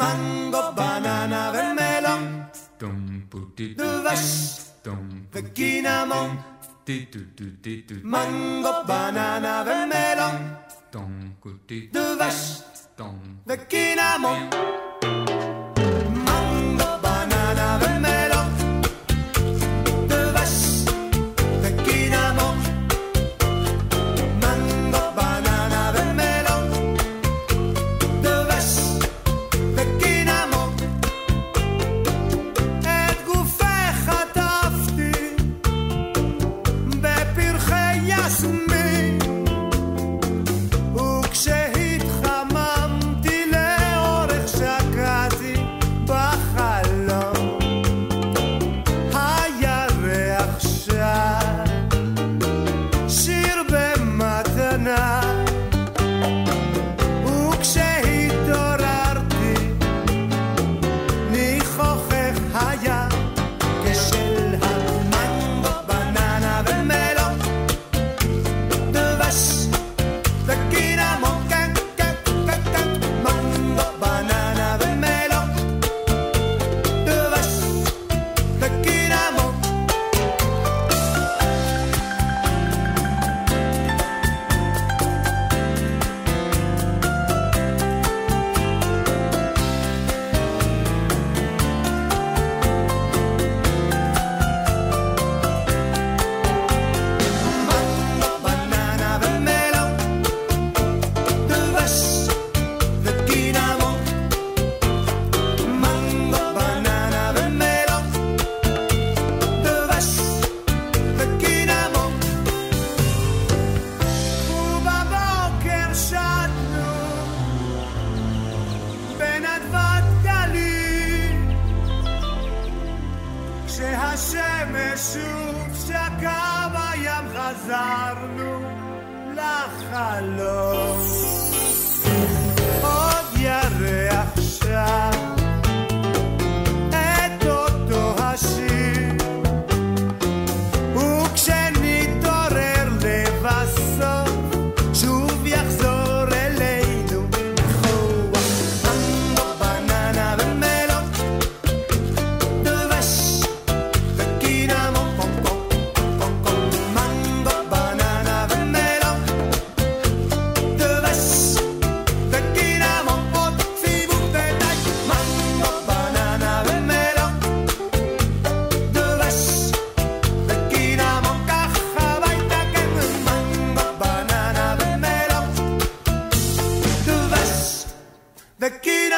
Mango, banana ve melón. Duvash, veginamon. Mango, banana ve melón. Duvash, veginamon. השמש שוב שקם הים חזרנו לחלום.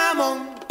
diamond.